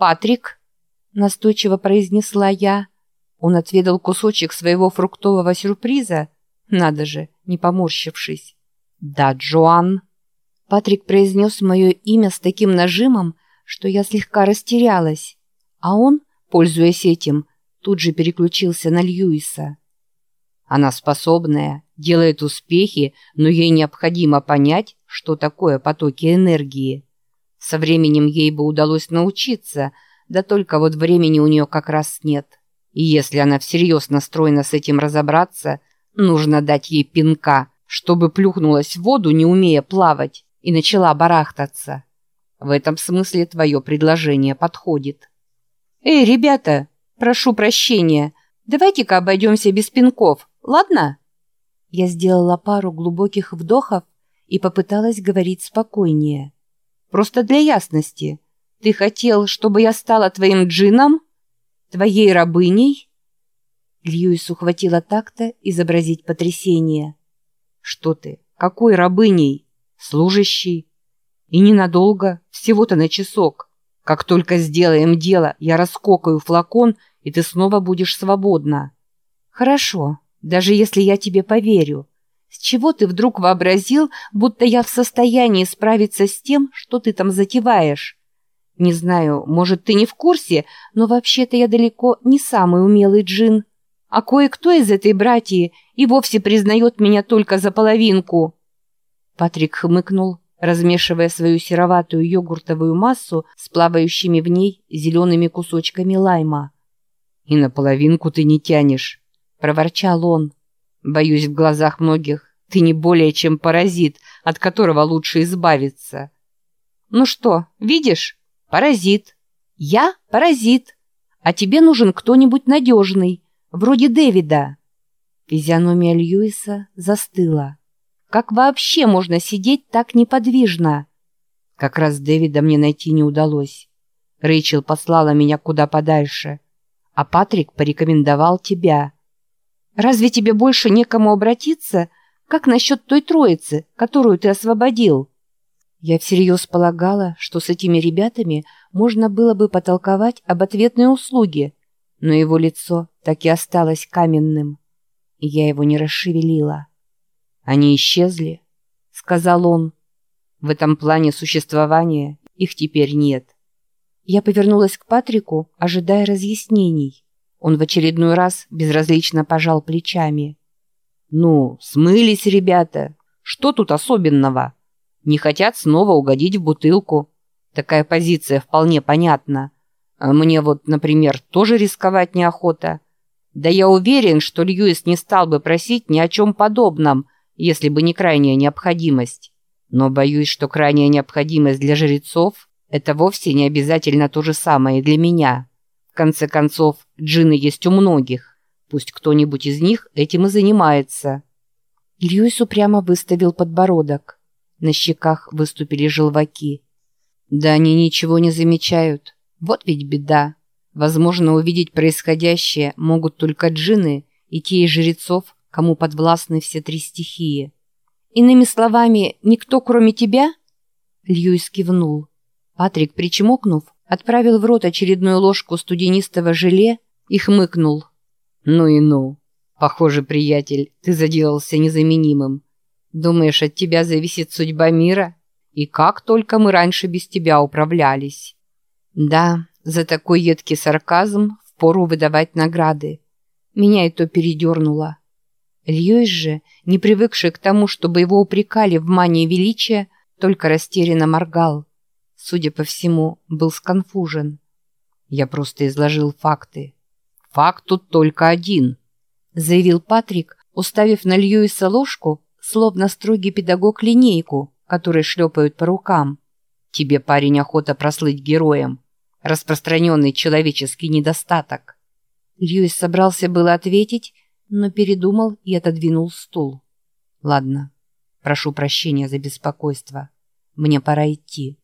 «Патрик», — настойчиво произнесла я. Он отведал кусочек своего фруктового сюрприза, надо же, не поморщившись. «Да, Джоан». Патрик произнес мое имя с таким нажимом, что я слегка растерялась, а он, пользуясь этим, тут же переключился на Льюиса. Она способная, делает успехи, но ей необходимо понять, что такое потоки энергии. Со временем ей бы удалось научиться, да только вот времени у нее как раз нет. И если она всерьез настроена с этим разобраться, нужно дать ей пинка, чтобы плюхнулась в воду, не умея плавать, и начала барахтаться. В этом смысле твое предложение подходит. «Эй, ребята, прошу прощения, давайте-ка обойдемся без пинков, ладно?» Я сделала пару глубоких вдохов и попыталась говорить спокойнее. «Просто для ясности. Ты хотел, чтобы я стала твоим джином? Твоей рабыней?» Льюис ухватила так-то изобразить потрясение. «Что ты? Какой рабыней? Служащий? И ненадолго, всего-то на часок. Как только сделаем дело, я раскокаю флакон, и ты снова будешь свободна». «Хорошо», даже если я тебе поверю. С чего ты вдруг вообразил, будто я в состоянии справиться с тем, что ты там затеваешь? Не знаю, может, ты не в курсе, но вообще-то я далеко не самый умелый джин. А кое-кто из этой братьи и вовсе признает меня только за половинку. Патрик хмыкнул, размешивая свою сероватую йогуртовую массу с плавающими в ней зелеными кусочками лайма. «И на половинку ты не тянешь» проворчал он. «Боюсь, в глазах многих ты не более чем паразит, от которого лучше избавиться». «Ну что, видишь? Паразит. Я паразит. А тебе нужен кто-нибудь надежный, вроде Дэвида». Физиономия Льюиса застыла. «Как вообще можно сидеть так неподвижно?» Как раз Дэвида мне найти не удалось. Рэйчел послала меня куда подальше, а Патрик порекомендовал тебя. Разве тебе больше некому обратиться? Как насчет той троицы, которую ты освободил?» Я всерьез полагала, что с этими ребятами можно было бы потолковать об ответной услуге, но его лицо так и осталось каменным, и я его не расшевелила. «Они исчезли», — сказал он. «В этом плане существования их теперь нет». Я повернулась к Патрику, ожидая разъяснений. Он в очередной раз безразлично пожал плечами. «Ну, смылись ребята. Что тут особенного? Не хотят снова угодить в бутылку. Такая позиция вполне понятна. А мне вот, например, тоже рисковать неохота. Да я уверен, что Льюис не стал бы просить ни о чем подобном, если бы не крайняя необходимость. Но боюсь, что крайняя необходимость для жрецов – это вовсе не обязательно то же самое и для меня». В конце концов, джины есть у многих. Пусть кто-нибудь из них этим и занимается. Льюис упрямо выставил подбородок. На щеках выступили желваки. Да они ничего не замечают. Вот ведь беда. Возможно, увидеть происходящее могут только джины и те из жрецов, кому подвластны все три стихии. Иными словами, никто кроме тебя? Льюис кивнул. Патрик, причмокнув, отправил в рот очередную ложку студенистого желе и хмыкнул. «Ну и ну. Похоже, приятель, ты заделался незаменимым. Думаешь, от тебя зависит судьба мира? И как только мы раньше без тебя управлялись?» «Да, за такой едкий сарказм впору выдавать награды. Меня это передернуло». Льюис же, не привыкший к тому, чтобы его упрекали в мании величия, только растерянно моргал судя по всему, был сконфужен. Я просто изложил факты. Факт тут только один, заявил Патрик, уставив на Льюиса ложку, словно строгий педагог линейку, которой шлепают по рукам. Тебе, парень, охота прослыть героем. Распространенный человеческий недостаток. Льюис собрался было ответить, но передумал и отодвинул стул. Ладно, прошу прощения за беспокойство. Мне пора идти.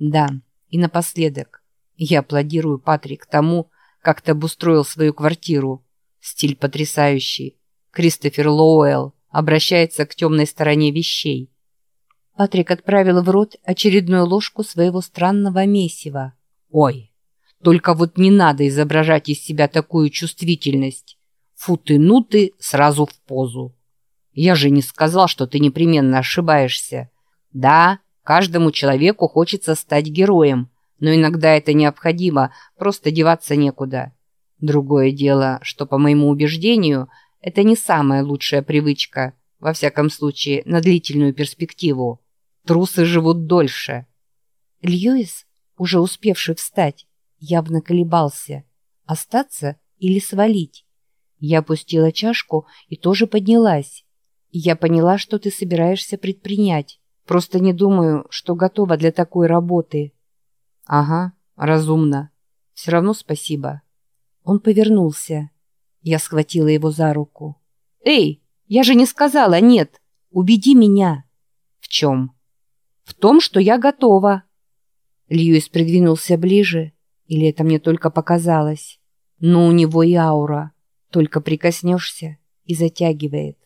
Да, и напоследок. Я аплодирую, Патрик, тому, как ты обустроил свою квартиру. Стиль потрясающий. Кристофер Лоуэлл обращается к темной стороне вещей. Патрик отправил в рот очередную ложку своего странного месива. «Ой, Только вот не надо изображать из себя такую чувствительность. Фу ты, ну ты, сразу в позу. Я же не сказал, что ты непременно ошибаешься. Да, каждому человеку хочется стать героем, но иногда это необходимо, просто деваться некуда. Другое дело, что, по моему убеждению, это не самая лучшая привычка, во всяком случае, на длительную перспективу. Трусы живут дольше. Льюис, уже успевший встать, явно колебался, остаться или свалить. Я опустила чашку и тоже поднялась. Я поняла, что ты собираешься предпринять. Просто не думаю, что готова для такой работы. Ага, разумно. Все равно спасибо. Он повернулся. Я схватила его за руку. «Эй, я же не сказала нет! Убеди меня!» «В чем?» «В том, что я готова!» Льюис придвинулся ближе, или это мне только показалось? Но у него и аура. Только прикоснешься и затягивает.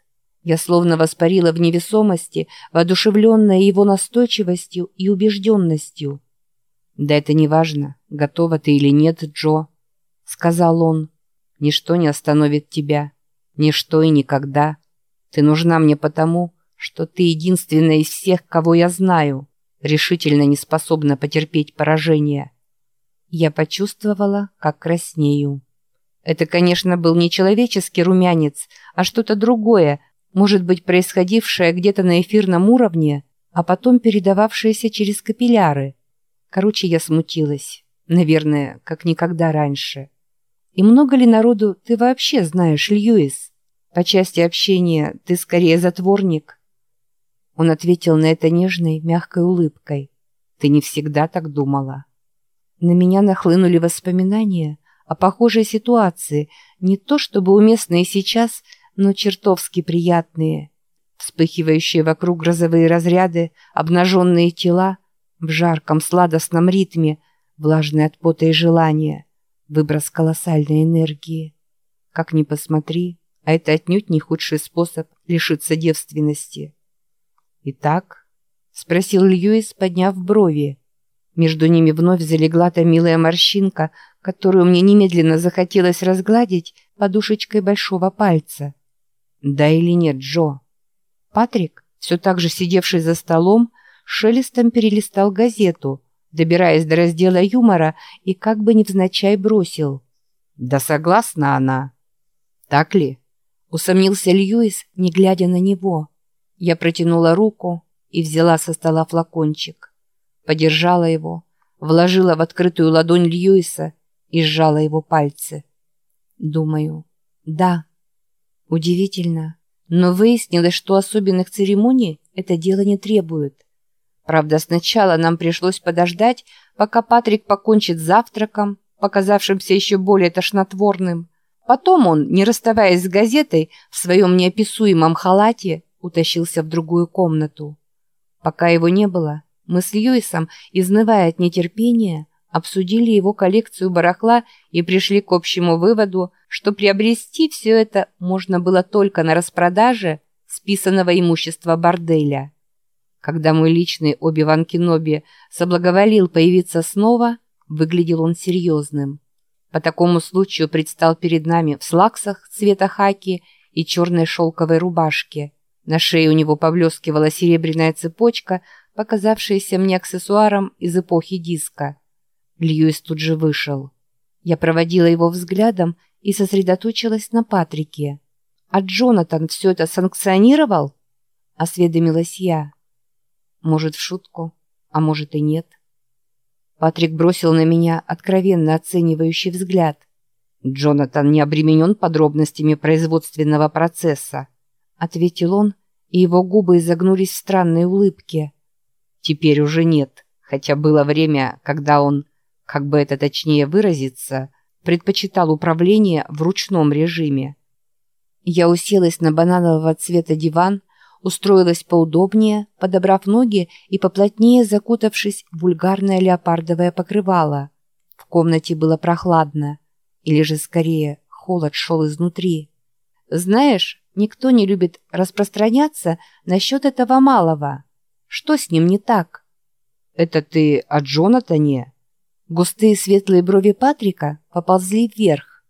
Я словно воспарила в невесомости, воодушевленная его настойчивостью и убежденностью. «Да это не важно, готова ты или нет, Джо», — сказал он. «Ничто не остановит тебя. Ничто и никогда. Ты нужна мне потому, что ты единственная из всех, кого я знаю, решительно не способна потерпеть поражение». Я почувствовала, как краснею. Это, конечно, был не человеческий румянец, а что-то другое, может быть, происходившее где-то на эфирном уровне, а потом передававшееся через капилляры. Короче, я смутилась. Наверное, как никогда раньше. И много ли народу ты вообще знаешь, Льюис? По части общения ты скорее затворник. Он ответил на это нежной, мягкой улыбкой. Ты не всегда так думала. На меня нахлынули воспоминания о похожей ситуации, не то чтобы уместные сейчас, но чертовски приятные. Вспыхивающие вокруг грозовые разряды, обнаженные тела, в жарком сладостном ритме, влажные от пота и желания, выброс колоссальной энергии. Как ни посмотри, а это отнюдь не худший способ лишиться девственности. «Итак?» — спросил Льюис, подняв брови. Между ними вновь залегла та милая морщинка, которую мне немедленно захотелось разгладить подушечкой большого пальца. Да или нет, Джо? Патрик, все так же сидевший за столом, шелестом перелистал газету, добираясь до раздела юмора и как бы невзначай бросил. «Да согласна она». «Так ли?» — усомнился Льюис, не глядя на него. Я протянула руку и взяла со стола флакончик. Подержала его, вложила в открытую ладонь Льюиса и сжала его пальцы. Думаю, да. Удивительно, но выяснилось, что особенных церемоний это дело не требует. Правда, сначала нам пришлось подождать, пока Патрик покончит завтраком, показавшимся еще более тошнотворным. Потом он, не расставаясь с газетой, в своем неописуемом халате утащился в другую комнату. Пока его не было, мы с Льюисом, изнывая от нетерпения, обсудили его коллекцию барахла и пришли к общему выводу, что приобрести все это можно было только на распродаже списанного имущества борделя. Когда мой личный Оби-Ван Кеноби соблаговолил появиться снова, выглядел он серьезным. По такому случаю предстал перед нами в слаксах цвета хаки и черной шелковой рубашке. На шее у него поблескивала серебряная цепочка, показавшаяся мне аксессуаром из эпохи диска. Льюис тут же вышел. Я проводила его взглядом и сосредоточилась на Патрике. «А Джонатан все это санкционировал?» — осведомилась я. «Может, в шутку, а может и нет». Патрик бросил на меня откровенно оценивающий взгляд. «Джонатан не обременен подробностями производственного процесса», — ответил он, и его губы изогнулись в странной улыбке. «Теперь уже нет, хотя было время, когда он как бы это точнее выразиться, предпочитал управление в ручном режиме. Я уселась на бананового цвета диван, устроилась поудобнее, подобрав ноги и поплотнее закутавшись в вульгарное леопардовое покрывало. В комнате было прохладно, или же скорее холод шел изнутри. Знаешь, никто не любит распространяться насчет этого малого. Что с ним не так? Это ты о Джонатане? Густые светлые брови Патрика поползли вверх.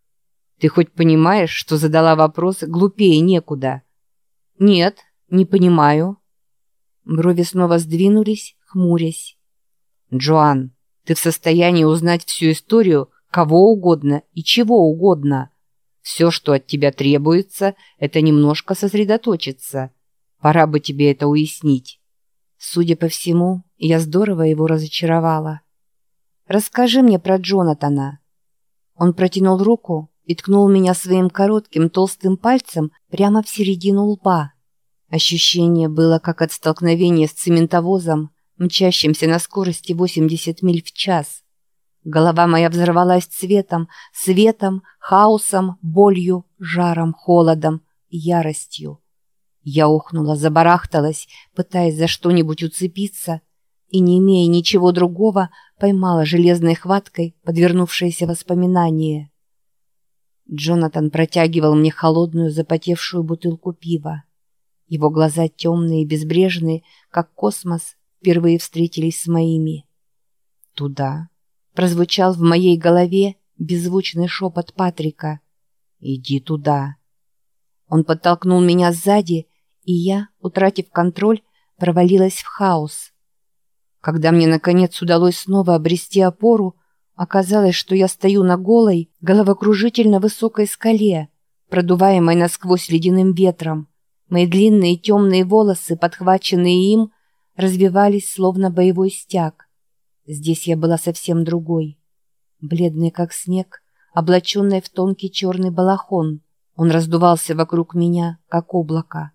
«Ты хоть понимаешь, что задала вопрос глупее некуда?» «Нет, не понимаю». Брови снова сдвинулись, хмурясь. «Джоан, ты в состоянии узнать всю историю кого угодно и чего угодно. Все, что от тебя требуется, это немножко сосредоточиться. Пора бы тебе это уяснить». Судя по всему, я здорово его разочаровала. «Расскажи мне про Джонатана». Он протянул руку и ткнул меня своим коротким толстым пальцем прямо в середину лба. Ощущение было как от столкновения с цементовозом, мчащимся на скорости 80 миль в час. Голова моя взорвалась цветом, светом, хаосом, болью, жаром, холодом, яростью. Я ухнула, забарахталась, пытаясь за что-нибудь уцепиться, и, не имея ничего другого, поймала железной хваткой подвернувшееся воспоминание. Джонатан протягивал мне холодную запотевшую бутылку пива. Его глаза темные и безбрежные, как космос, впервые встретились с моими. «Туда», — прозвучал в моей голове беззвучный шепот Патрика. «Иди туда». Он подтолкнул меня сзади, и я, утратив контроль, провалилась в хаос. Когда мне, наконец, удалось снова обрести опору, оказалось, что я стою на голой, головокружительно высокой скале, продуваемой насквозь ледяным ветром. Мои длинные темные волосы, подхваченные им, развивались словно боевой стяг. Здесь я была совсем другой. Бледный, как снег, облаченный в тонкий черный балахон. Он раздувался вокруг меня, как облако.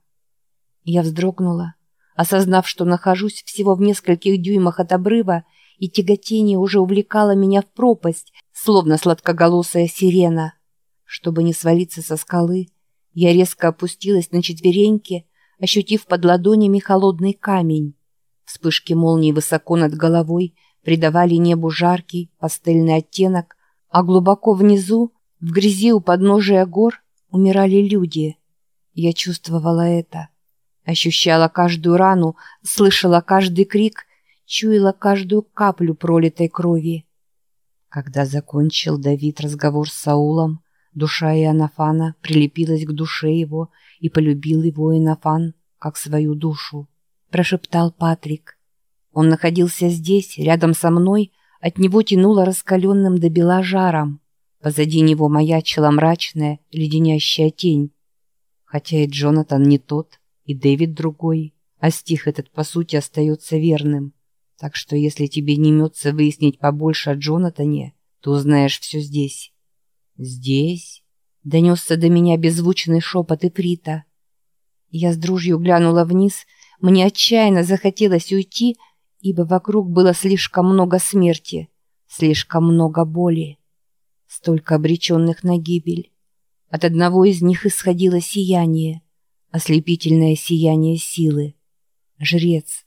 Я вздрогнула, осознав, что нахожусь всего в нескольких дюймах от обрыва, и тяготение уже увлекало меня в пропасть, словно сладкоголосая сирена. Чтобы не свалиться со скалы, я резко опустилась на четвереньки, ощутив под ладонями холодный камень. Вспышки молний высоко над головой придавали небу жаркий пастельный оттенок, а глубоко внизу, в грязи у подножия гор, умирали люди. Я чувствовала это. Ощущала каждую рану, слышала каждый крик, чуяла каждую каплю пролитой крови. Когда закончил Давид разговор с Саулом, душа Иоаннафана прилепилась к душе его и полюбил его Иоаннафан как свою душу, прошептал Патрик. Он находился здесь, рядом со мной, от него тянуло раскаленным до бела жаром. Позади него маячила мрачная, леденящая тень. Хотя и Джонатан не тот, и Дэвид другой, а стих этот, по сути, остается верным. Так что если тебе не мется выяснить побольше о Джонатане, то узнаешь все здесь. «Здесь?» — донесся до меня беззвучный шепот Иприта. Я с дружью глянула вниз, мне отчаянно захотелось уйти, ибо вокруг было слишком много смерти, слишком много боли, столько обреченных на гибель. От одного из них исходило сияние — ослепительное сияние силы. Жрец.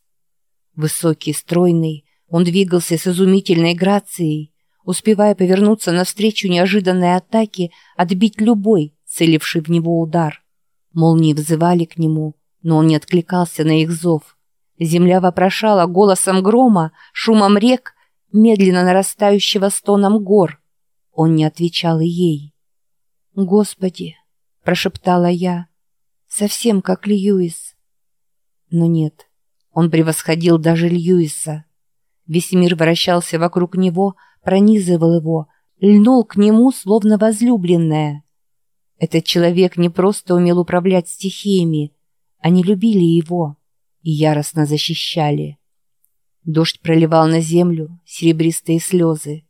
Высокий, стройный, он двигался с изумительной грацией, успевая повернуться навстречу неожиданной атаке, отбить любой, целивший в него удар. Молнии взывали к нему, но он не откликался на их зов. Земля вопрошала голосом грома, шумом рек, медленно нарастающего стоном гор. Он не отвечал и ей. «Господи!» — прошептала я. Совсем как Льюис. Но нет, он превосходил даже Льюиса. Весь мир вращался вокруг него, пронизывал его, льнул к нему, словно возлюбленная. Этот человек не просто умел управлять стихиями, они любили его и яростно защищали. Дождь проливал на землю серебристые слезы.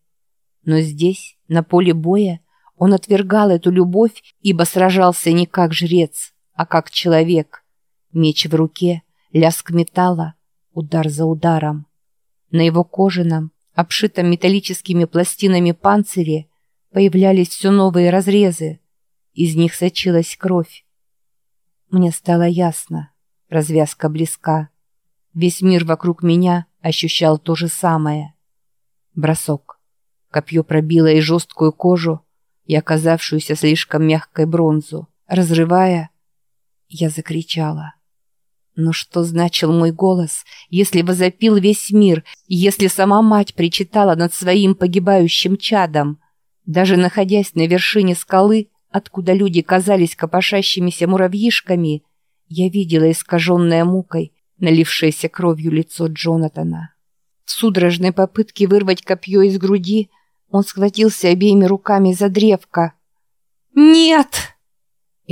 Но здесь, на поле боя, он отвергал эту любовь, ибо сражался не как жрец, а как человек. Меч в руке, лязг металла, удар за ударом. На его кожаном, обшитом металлическими пластинами панцире появлялись все новые разрезы. Из них сочилась кровь. Мне стало ясно. Развязка близка. Весь мир вокруг меня ощущал то же самое. Бросок. Копье пробило и жесткую кожу, и оказавшуюся слишком мягкой бронзу, разрывая, я закричала. Но что значил мой голос, если возопил весь мир, если сама мать причитала над своим погибающим чадом? Даже находясь на вершине скалы, откуда люди казались копошащимися муравьишками, я видела искаженное мукой, налившееся кровью лицо Джонатана. В судорожной попытке вырвать копье из груди он схватился обеими руками за древко. «Нет!»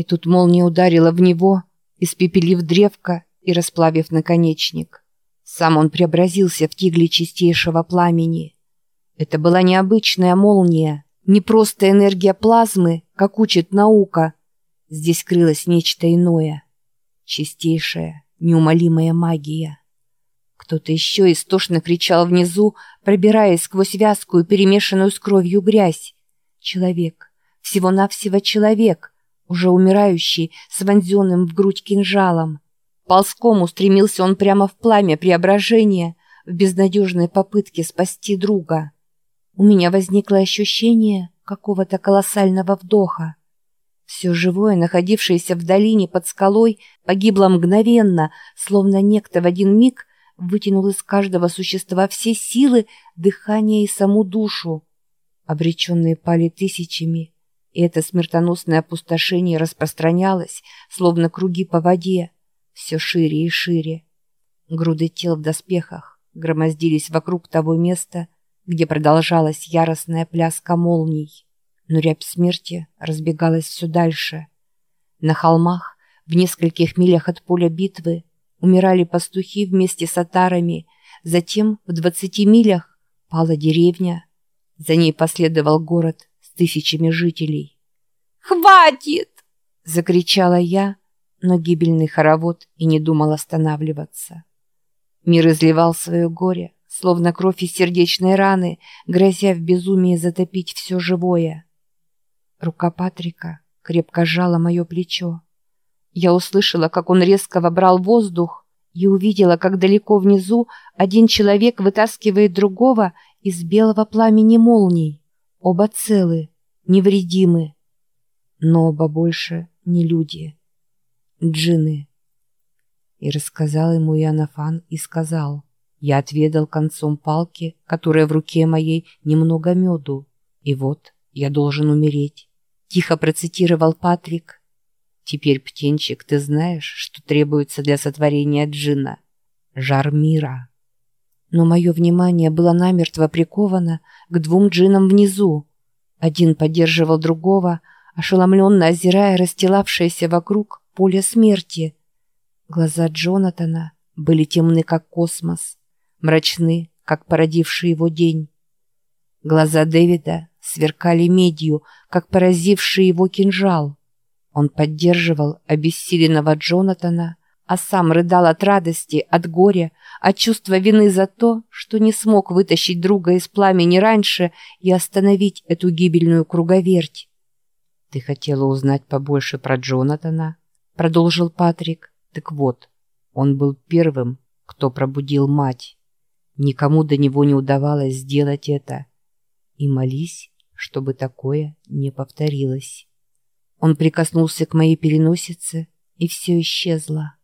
И тут молния ударила в него, испепелив древко и расплавив наконечник. Сам он преобразился в тигли чистейшего пламени. Это была необычная молния, не просто энергия плазмы, как учит наука. Здесь крылось нечто иное. Чистейшая, неумолимая магия. Кто-то еще истошно кричал внизу, пробираясь сквозь вязкую, перемешанную с кровью грязь. Человек, всего-навсего человек, уже умирающий, с вонзенным в грудь кинжалом. Ползком устремился он прямо в пламя преображения, в безнадежной попытке спасти друга. У меня возникло ощущение какого-то колоссального вдоха. Все живое, находившееся в долине под скалой, погибло мгновенно, словно некто в один миг вытянул из каждого существа все силы, дыхание и саму душу. Обреченные пали тысячами, и это смертоносное опустошение распространялось, словно круги по воде, все шире и шире. Груды тел в доспехах громоздились вокруг того места, где продолжалась яростная пляска молний. Но рябь смерти разбегалась все дальше. На холмах, в нескольких милях от поля битвы, умирали пастухи вместе с отарами, затем в двадцати милях пала деревня, за ней последовал город тысячами жителей. «Хватит!» — закричала я, но гибельный хоровод и не думал останавливаться. Мир изливал свое горе, словно кровь из сердечной раны, грозя в безумии затопить все живое. Рука Патрика крепко сжала мое плечо. Я услышала, как он резко вобрал воздух и увидела, как далеко внизу один человек вытаскивает другого из белого пламени молний. Оба целы, невредимы, но оба больше не люди. Джины. И рассказал ему Иоаннафан и сказал, «Я отведал концом палки, которая в руке моей, немного меду, и вот я должен умереть». Тихо процитировал Патрик, Теперь, птенчик, ты знаешь, что требуется для сотворения джинна? Жар мира. Но мое внимание было намертво приковано к двум джинам внизу. Один поддерживал другого, ошеломленно озирая расстилавшееся вокруг поле смерти. Глаза Джонатана были темны, как космос, мрачны, как породивший его день. Глаза Дэвида сверкали медью, как поразивший его кинжал. Он поддерживал обессиленного Джонатана, а сам рыдал от радости, от горя, от чувства вины за то, что не смог вытащить друга из пламени раньше и остановить эту гибельную круговерть. «Ты хотела узнать побольше про Джонатана?» — продолжил Патрик. «Так вот, он был первым, кто пробудил мать. Никому до него не удавалось сделать это. И молись, чтобы такое не повторилось». Он прикоснулся к моей переносице, и все исчезло.